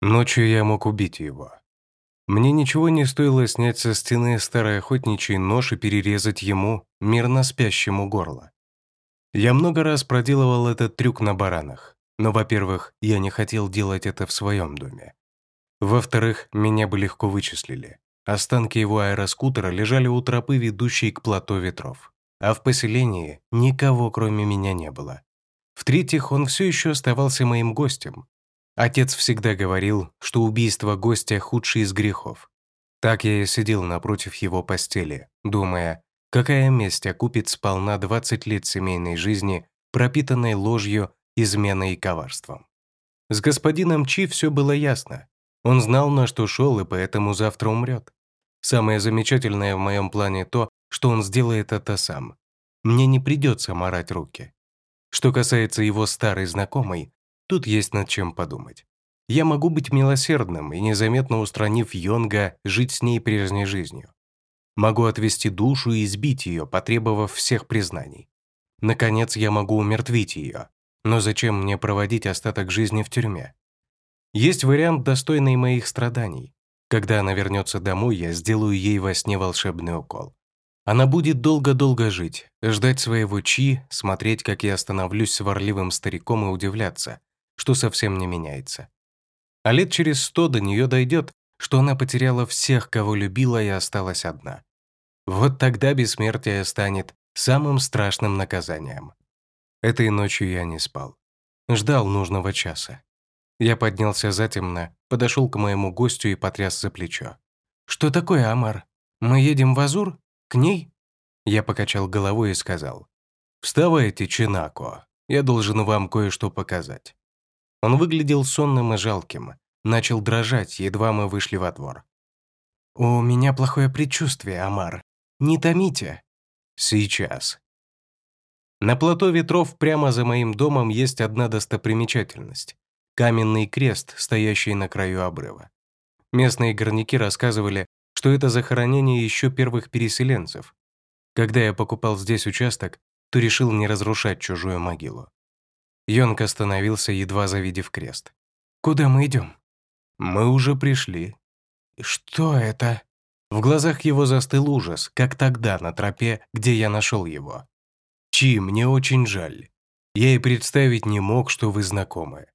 Ночью я мог убить его. Мне ничего не стоило снять со стены старый охотничий нож и перерезать ему, мирно спящему горло. Я много раз проделывал этот трюк на баранах, но, во-первых, я не хотел делать это в своем доме. Во-вторых, меня бы легко вычислили. Останки его аэроскутера лежали у тропы, ведущей к плато ветров. А в поселении никого, кроме меня, не было. В-третьих, он все еще оставался моим гостем, Отец всегда говорил, что убийство гостя – худший из грехов. Так я и сидел напротив его постели, думая, какая месть окупит сполна 20 лет семейной жизни, пропитанной ложью, изменой и коварством. С господином Чи все было ясно. Он знал, на что шел, и поэтому завтра умрет. Самое замечательное в моем плане то, что он сделает это сам. Мне не придется морать руки. Что касается его старой знакомой, Тут есть над чем подумать. Я могу быть милосердным и, незаметно устранив Йонга, жить с ней прежней жизнью. Могу отвести душу и избить ее, потребовав всех признаний. Наконец, я могу умертвить ее. Но зачем мне проводить остаток жизни в тюрьме? Есть вариант, достойный моих страданий. Когда она вернется домой, я сделаю ей во сне волшебный укол. Она будет долго-долго жить, ждать своего чи, смотреть, как я становлюсь сварливым стариком и удивляться, что совсем не меняется. А лет через сто до нее дойдет, что она потеряла всех, кого любила и осталась одна. Вот тогда бессмертие станет самым страшным наказанием. Этой ночью я не спал. Ждал нужного часа. Я поднялся затемно, подошел к моему гостю и потряс за плечо. «Что такое, Амар? Мы едем в Азур? К ней?» Я покачал головой и сказал. «Вставайте, Чинако. Я должен вам кое-что показать». Он выглядел сонным и жалким, начал дрожать, едва мы вышли во двор. «У меня плохое предчувствие, Амар. Не томите». «Сейчас». На плато ветров прямо за моим домом есть одна достопримечательность – каменный крест, стоящий на краю обрыва. Местные горняки рассказывали, что это захоронение еще первых переселенцев. Когда я покупал здесь участок, то решил не разрушать чужую могилу. Йонг остановился, едва завидев крест. «Куда мы идем?» «Мы уже пришли». «Что это?» В глазах его застыл ужас, как тогда на тропе, где я нашел его. «Чи, мне очень жаль. Я и представить не мог, что вы знакомы.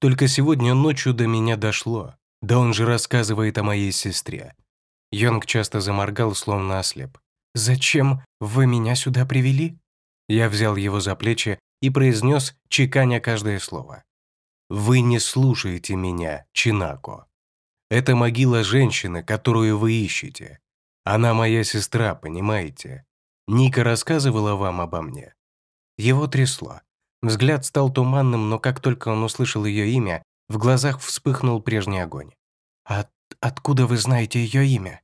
Только сегодня ночью до меня дошло. Да он же рассказывает о моей сестре». Йонг часто заморгал, словно ослеп. «Зачем вы меня сюда привели?» Я взял его за плечи и произнес, чеканя каждое слово. «Вы не слушаете меня, Чинако. Это могила женщины, которую вы ищете. Она моя сестра, понимаете? Ника рассказывала вам обо мне». Его трясло. Взгляд стал туманным, но как только он услышал ее имя, в глазах вспыхнул прежний огонь. «От откуда вы знаете ее имя?»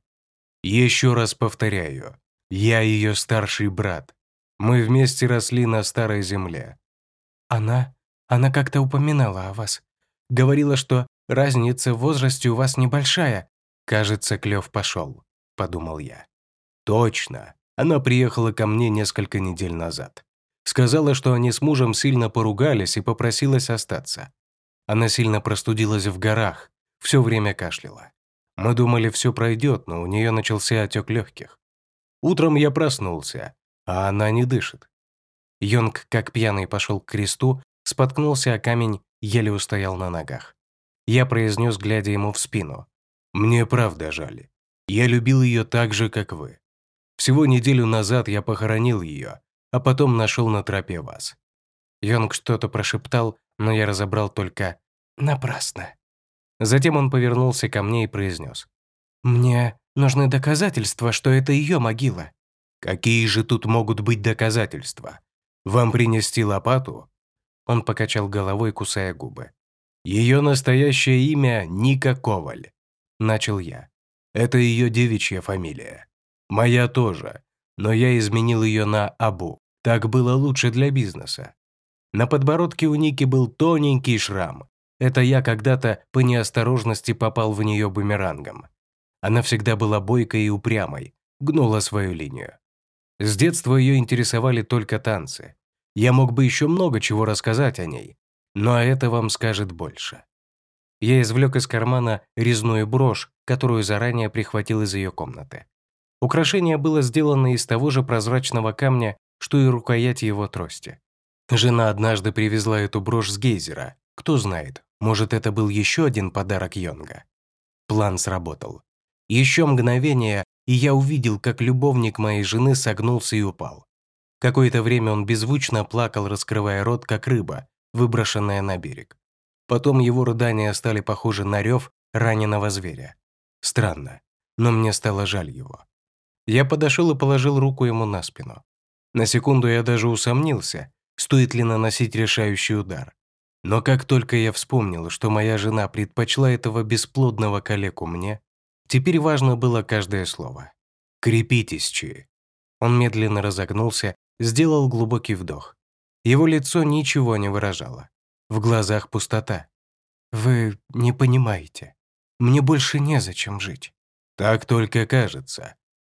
«Еще раз повторяю, я ее старший брат. Мы вместе росли на старой земле. Она, она как-то упоминала о вас. Говорила, что разница в возрасте у вас небольшая. Кажется, клев пошел, подумал я. Точно. Она приехала ко мне несколько недель назад. Сказала, что они с мужем сильно поругались и попросилась остаться. Она сильно простудилась в горах, все время кашляла. Мы думали, все пройдет, но у нее начался отек легких. Утром я проснулся, а она не дышит. Йонг, как пьяный, пошел к кресту, споткнулся о камень, еле устоял на ногах. Я произнес, глядя ему в спину. «Мне правда жаль. Я любил ее так же, как вы. Всего неделю назад я похоронил ее, а потом нашел на тропе вас». Йонг что-то прошептал, но я разобрал только «напрасно». Затем он повернулся ко мне и произнес. «Мне нужны доказательства, что это ее могила». Какие же тут могут быть доказательства? Вам принести лопату?» Он покачал головой, кусая губы. «Ее настоящее имя Ника Коваль», — начал я. «Это ее девичья фамилия. Моя тоже, но я изменил ее на Абу. Так было лучше для бизнеса. На подбородке у Ники был тоненький шрам. Это я когда-то по неосторожности попал в нее бумерангом. Она всегда была бойкой и упрямой, гнула свою линию. С детства ее интересовали только танцы. Я мог бы еще много чего рассказать о ней, но это вам скажет больше. Я извлек из кармана резную брошь, которую заранее прихватил из ее комнаты. Украшение было сделано из того же прозрачного камня, что и рукоять его трости. Жена однажды привезла эту брошь с гейзера. Кто знает, может, это был еще один подарок Йонга. План сработал. Еще мгновение, и я увидел, как любовник моей жены согнулся и упал. Какое-то время он беззвучно плакал, раскрывая рот, как рыба, выброшенная на берег. Потом его рыдания стали похожи на рев раненого зверя. Странно, но мне стало жаль его. Я подошел и положил руку ему на спину. На секунду я даже усомнился, стоит ли наносить решающий удар. Но как только я вспомнил, что моя жена предпочла этого бесплодного калеку мне, теперь важно было каждое слово. «Крепитесь, Чи». Он медленно разогнулся, сделал глубокий вдох. Его лицо ничего не выражало. В глазах пустота. «Вы не понимаете. Мне больше незачем жить». «Так только кажется.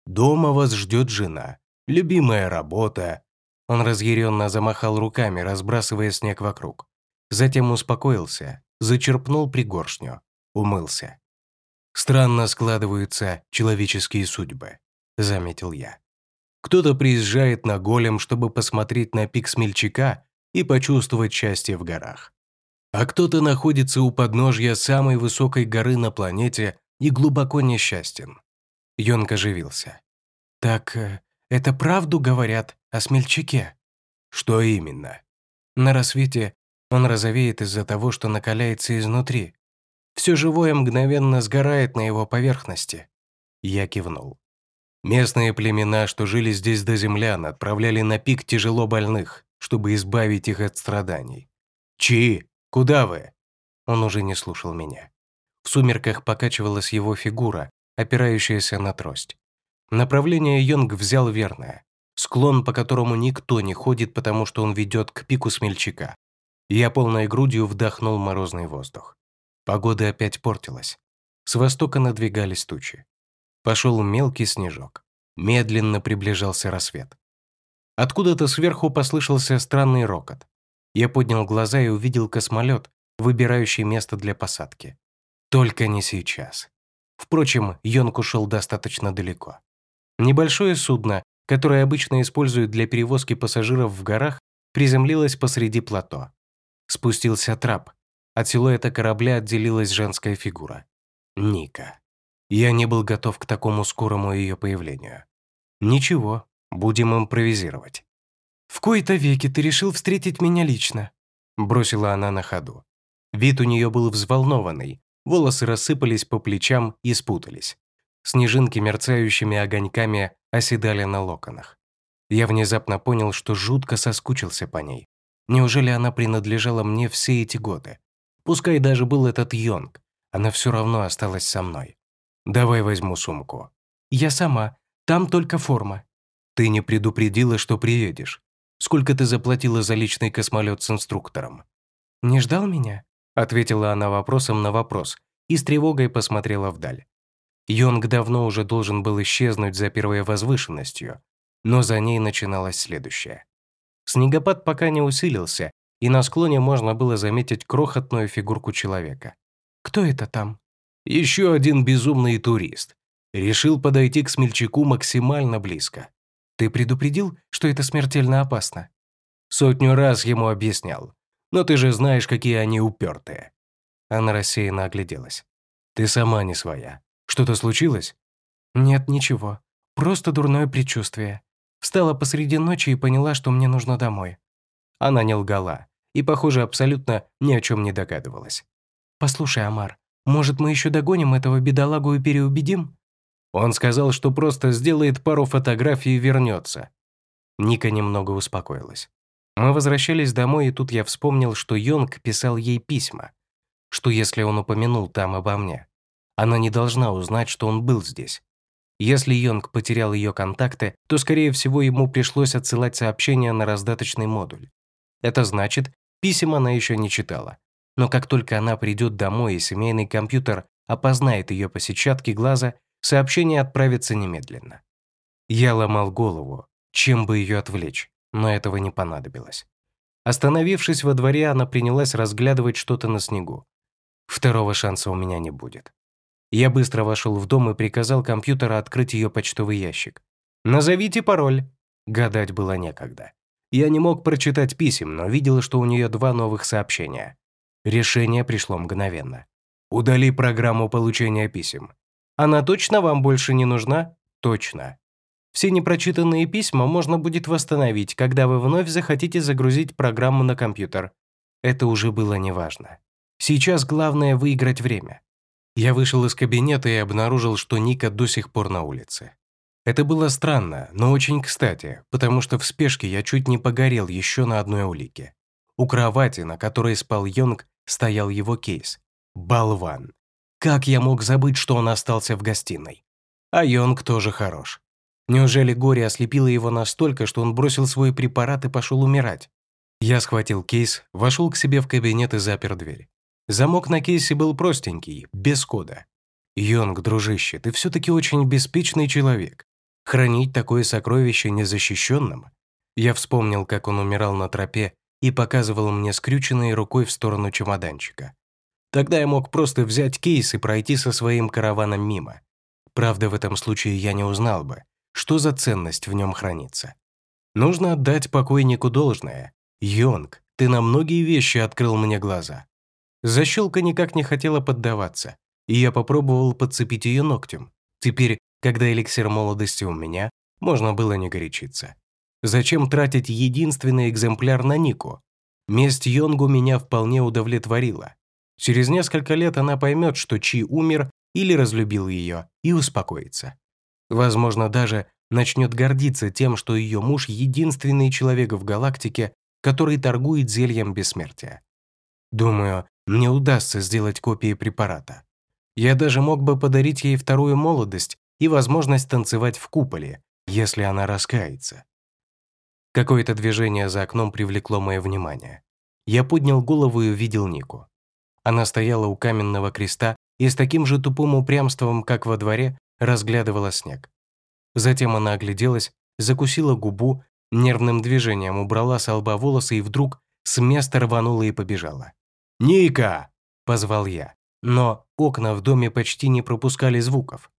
Дома вас ждет жена, любимая работа». Он разъяренно замахал руками, разбрасывая снег вокруг. Затем успокоился, зачерпнул пригоршню, умылся. «Странно складываются человеческие судьбы», — заметил я. Кто-то приезжает на голем, чтобы посмотреть на пик смельчака и почувствовать счастье в горах. А кто-то находится у подножья самой высокой горы на планете и глубоко несчастен. Йонг оживился. «Так э, это правду говорят о смельчаке?» «Что именно?» На рассвете он розовеет из-за того, что накаляется изнутри. Все живое мгновенно сгорает на его поверхности. Я кивнул. Местные племена, что жили здесь до землян, отправляли на пик тяжело больных, чтобы избавить их от страданий. «Чи, куда вы?» Он уже не слушал меня. В сумерках покачивалась его фигура, опирающаяся на трость. Направление Йонг взял верное. Склон, по которому никто не ходит, потому что он ведет к пику смельчака. Я полной грудью вдохнул морозный воздух. Погода опять портилась. С востока надвигались тучи. Пошел мелкий снежок. Медленно приближался рассвет. Откуда-то сверху послышался странный рокот. Я поднял глаза и увидел космолет, выбирающий место для посадки. Только не сейчас. Впрочем, Йонг ушел достаточно далеко. Небольшое судно, которое обычно используют для перевозки пассажиров в горах, приземлилось посреди плато. Спустился трап. От силуэта корабля отделилась женская фигура. Ника. Я не был готов к такому скорому ее появлению. Ничего, будем импровизировать. «В кои-то веки ты решил встретить меня лично», бросила она на ходу. Вид у нее был взволнованный, волосы рассыпались по плечам и спутались. Снежинки мерцающими огоньками оседали на локонах. Я внезапно понял, что жутко соскучился по ней. Неужели она принадлежала мне все эти годы? Пускай даже был этот Йонг, она все равно осталась со мной. Давай возьму сумку. Я сама, там только форма. Ты не предупредила, что приедешь. Сколько ты заплатила за личный космолет с инструктором? Не ждал меня? Ответила она вопросом на вопрос и с тревогой посмотрела вдаль. Йонг давно уже должен был исчезнуть за первой возвышенностью, но за ней начиналось следующее. Снегопад пока не усилился, и на склоне можно было заметить крохотную фигурку человека. «Кто это там?» «Еще один безумный турист. Решил подойти к смельчаку максимально близко. Ты предупредил, что это смертельно опасно?» Сотню раз ему объяснял. «Но ты же знаешь, какие они упертые». Она рассеянно огляделась. «Ты сама не своя. Что-то случилось?» «Нет, ничего. Просто дурное предчувствие. Встала посреди ночи и поняла, что мне нужно домой. Она не лгала и, похоже, абсолютно ни о чем не догадывалась. «Послушай, Амар, может, мы еще догоним этого бедолагу и переубедим?» Он сказал, что просто сделает пару фотографий и вернется. Ника немного успокоилась. Мы возвращались домой, и тут я вспомнил, что Йонг писал ей письма. Что если он упомянул там обо мне? Она не должна узнать, что он был здесь. Если Йонг потерял ее контакты, то, скорее всего, ему пришлось отсылать сообщения на раздаточный модуль. Это значит, писем она еще не читала. Но как только она придет домой и семейный компьютер опознает ее по сетчатке глаза, сообщение отправится немедленно. Я ломал голову, чем бы ее отвлечь, но этого не понадобилось. Остановившись во дворе, она принялась разглядывать что-то на снегу. Второго шанса у меня не будет. Я быстро вошел в дом и приказал компьютеру открыть ее почтовый ящик. «Назовите пароль». Гадать было некогда. Я не мог прочитать писем, но видел, что у нее два новых сообщения. Решение пришло мгновенно. «Удали программу получения писем». «Она точно вам больше не нужна?» «Точно». Все непрочитанные письма можно будет восстановить, когда вы вновь захотите загрузить программу на компьютер. Это уже было неважно. Сейчас главное выиграть время. Я вышел из кабинета и обнаружил, что Ника до сих пор на улице. Это было странно, но очень кстати, потому что в спешке я чуть не погорел еще на одной улике. У кровати, на которой спал Йонг, стоял его кейс. Болван. Как я мог забыть, что он остался в гостиной? А Йонг тоже хорош. Неужели горе ослепило его настолько, что он бросил свой препарат и пошел умирать? Я схватил кейс, вошел к себе в кабинет и запер дверь. Замок на кейсе был простенький, без кода. «Йонг, дружище, ты все-таки очень беспечный человек. Хранить такое сокровище незащищенным?» Я вспомнил, как он умирал на тропе и показывал мне скрюченной рукой в сторону чемоданчика. Тогда я мог просто взять кейс и пройти со своим караваном мимо. Правда, в этом случае я не узнал бы, что за ценность в нем хранится. Нужно отдать покойнику должное. Йонг, ты на многие вещи открыл мне глаза. Защелка никак не хотела поддаваться, и я попробовал подцепить ее ногтем. Теперь, когда эликсир молодости у меня, можно было не горячиться. Зачем тратить единственный экземпляр на Нику? Месть Йонгу меня вполне удовлетворила. Через несколько лет она поймет, что Чи умер или разлюбил ее, и успокоится. Возможно, даже начнет гордиться тем, что ее муж – единственный человек в галактике, который торгует зельем бессмертия. Думаю, мне удастся сделать копии препарата. Я даже мог бы подарить ей вторую молодость и возможность танцевать в куполе, если она раскается. Какое-то движение за окном привлекло мое внимание. Я поднял голову и увидел Нику. Она стояла у каменного креста и с таким же тупым упрямством, как во дворе, разглядывала снег. Затем она огляделась, закусила губу, нервным движением убрала с лба волосы и вдруг с места рванула и побежала. «Ника!» – позвал я. Но окна в доме почти не пропускали звуков.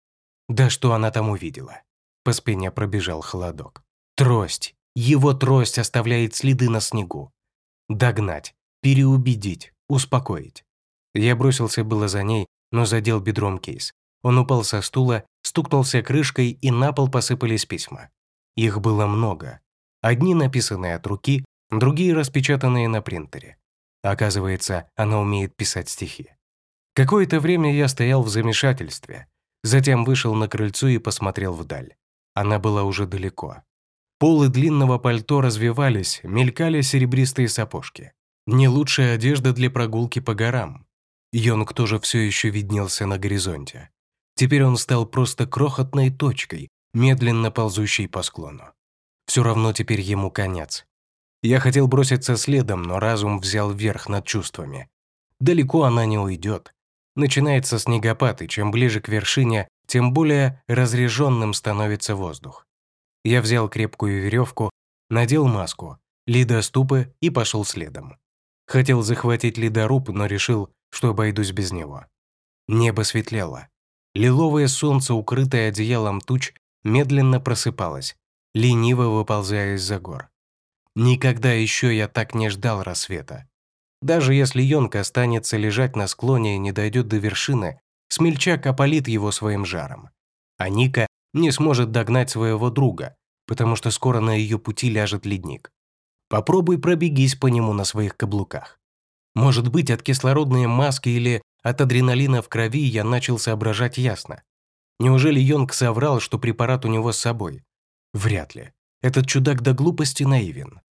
Да что она там увидела? По спине пробежал холодок. Трость. Его трость оставляет следы на снегу. Догнать, переубедить, успокоить. Я бросился было за ней, но задел бедром кейс. Он упал со стула, стукнулся крышкой, и на пол посыпались письма. Их было много. Одни написанные от руки, другие распечатанные на принтере. Оказывается, она умеет писать стихи. Какое-то время я стоял в замешательстве, затем вышел на крыльцо и посмотрел вдаль. Она была уже далеко. Полы длинного пальто развивались, мелькали серебристые сапожки. Не лучшая одежда для прогулки по горам. Йонг тоже все еще виднелся на горизонте. Теперь он стал просто крохотной точкой, медленно ползущей по склону. Все равно теперь ему конец. Я хотел броситься следом, но разум взял верх над чувствами. Далеко она не уйдет. Начинается снегопад, и чем ближе к вершине, тем более разреженным становится воздух. Я взял крепкую веревку, надел маску, лидоступы и пошел следом. Хотел захватить ледоруб, но решил, что обойдусь без него. Небо светлело. Лиловое солнце, укрытое одеялом туч, медленно просыпалось, лениво выползая из-за гор. Никогда еще я так не ждал рассвета. Даже если Йонка останется лежать на склоне и не дойдет до вершины, смельчак опалит его своим жаром. А Ника не сможет догнать своего друга, потому что скоро на ее пути ляжет ледник. Попробуй пробегись по нему на своих каблуках. Может быть, от кислородной маски или от адреналина в крови я начал соображать ясно. Неужели Йонг соврал, что препарат у него с собой? Вряд ли. Этот чудак до глупости наивен.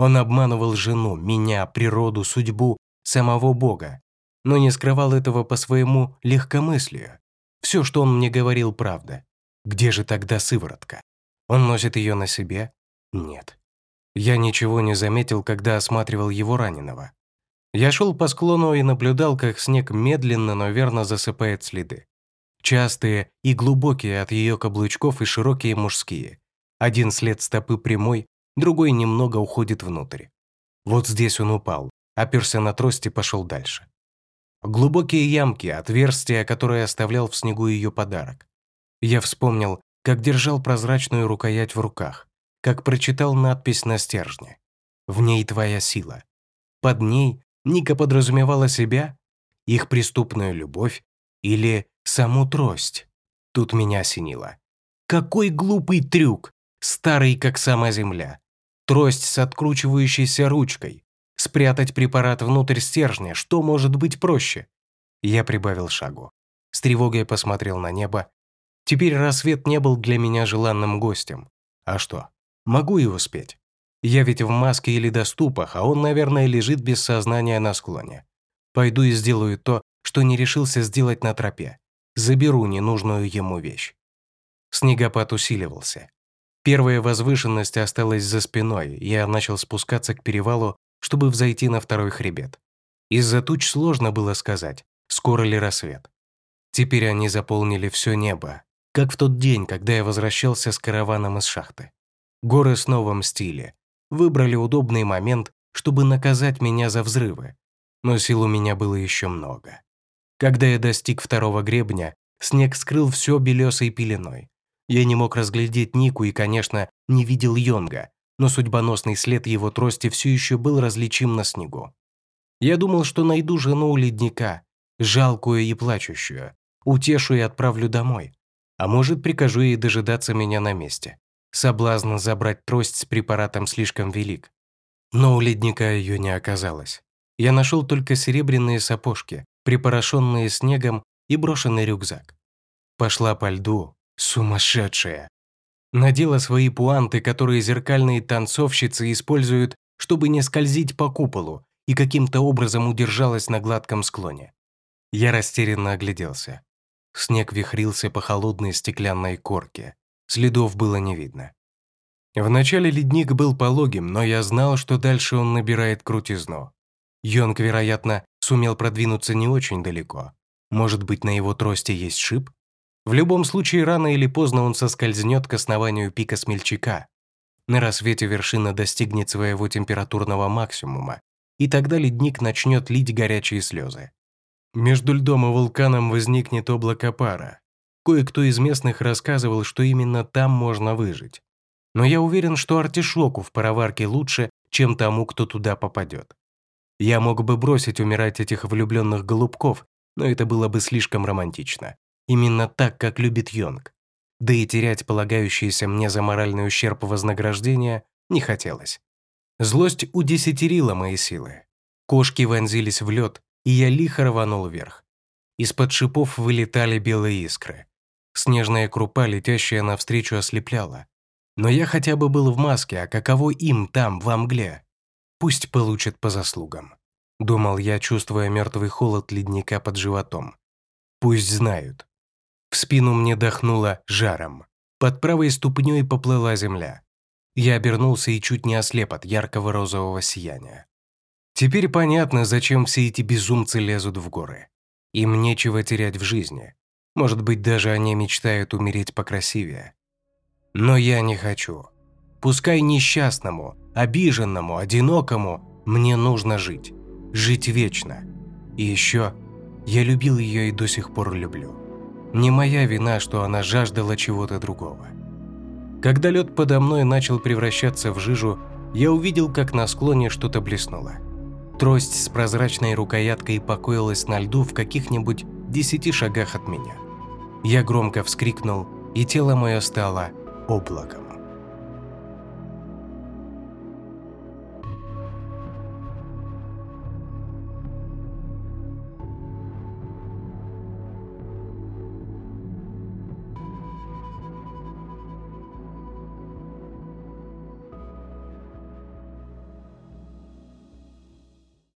Он обманывал жену, меня, природу, судьбу, самого Бога, но не скрывал этого по своему легкомыслию. Все, что он мне говорил, правда. Где же тогда сыворотка? Он носит ее на себе? Нет. Я ничего не заметил, когда осматривал его раненого. Я шел по склону и наблюдал, как снег медленно, но верно засыпает следы. Частые и глубокие от ее каблучков и широкие мужские. Один след стопы прямой, другой немного уходит внутрь. Вот здесь он упал, оперся на трость и пошел дальше. Глубокие ямки, отверстия, которые оставлял в снегу ее подарок. Я вспомнил, как держал прозрачную рукоять в руках, как прочитал надпись на стержне. «В ней твоя сила». Под ней Ника подразумевала себя, их преступную любовь или саму трость. Тут меня осенило. Какой глупый трюк, старый как сама земля. Трость с откручивающейся ручкой. Спрятать препарат внутрь стержня, что может быть проще? Я прибавил шагу. С тревогой посмотрел на небо. Теперь рассвет не был для меня желанным гостем. А что? Могу и успеть. Я ведь в маске или доступах, а он, наверное, лежит без сознания на склоне. Пойду и сделаю то, что не решился сделать на тропе. Заберу ненужную ему вещь. Снегопад усиливался. Первая возвышенность осталась за спиной, я начал спускаться к перевалу, чтобы взойти на второй хребет. Из-за туч сложно было сказать, скоро ли рассвет. Теперь они заполнили все небо, как в тот день, когда я возвращался с караваном из шахты. Горы снова мстили, выбрали удобный момент, чтобы наказать меня за взрывы. Но сил у меня было еще много. Когда я достиг второго гребня, снег скрыл все белесой пеленой. Я не мог разглядеть Нику и, конечно, не видел Йонга, но судьбоносный след его трости все еще был различим на снегу. Я думал, что найду жену у ледника, жалкую и плачущую, утешу и отправлю домой. А может, прикажу ей дожидаться меня на месте. Соблазн забрать трость с препаратом слишком велик. Но у ледника ее не оказалось. Я нашел только серебряные сапожки, припорошенные снегом и брошенный рюкзак. Пошла по льду, сумасшедшая. Надела свои пуанты, которые зеркальные танцовщицы используют, чтобы не скользить по куполу, и каким-то образом удержалась на гладком склоне. Я растерянно огляделся. Снег вихрился по холодной стеклянной корке. Следов было не видно. Вначале ледник был пологим, но я знал, что дальше он набирает крутизну. Йонг, вероятно, сумел продвинуться не очень далеко. Может быть, на его трости есть шип? В любом случае, рано или поздно он соскользнет к основанию пика смельчака. На рассвете вершина достигнет своего температурного максимума, и тогда ледник начнет лить горячие слезы. Между льдом и вулканом возникнет облако пара, Кое-кто из местных рассказывал, что именно там можно выжить. Но я уверен, что артишоку в пароварке лучше, чем тому, кто туда попадет. Я мог бы бросить умирать этих влюбленных голубков, но это было бы слишком романтично. Именно так, как любит Йонг. Да и терять полагающееся мне за моральный ущерб вознаграждения не хотелось. Злость удесятерила мои силы. Кошки вонзились в лед, и я лихо рванул вверх. Из-под шипов вылетали белые искры. Снежная крупа, летящая навстречу, ослепляла. Но я хотя бы был в маске, а каково им там, во мгле? Пусть получат по заслугам. Думал я, чувствуя мертвый холод ледника под животом. Пусть знают. В спину мне дохнуло жаром. Под правой ступней поплыла земля. Я обернулся и чуть не ослеп от яркого розового сияния. Теперь понятно, зачем все эти безумцы лезут в горы. Им нечего терять в жизни. Может быть, даже они мечтают умереть покрасивее. Но я не хочу. Пускай несчастному, обиженному, одинокому мне нужно жить. Жить вечно. И еще я любил ее и до сих пор люблю. Не моя вина, что она жаждала чего-то другого. Когда лед подо мной начал превращаться в жижу, я увидел, как на склоне что-то блеснуло. Трость с прозрачной рукояткой покоилась на льду в каких-нибудь десяти шагах от меня. Я громко вскрикнул, и тело мое стало облаком.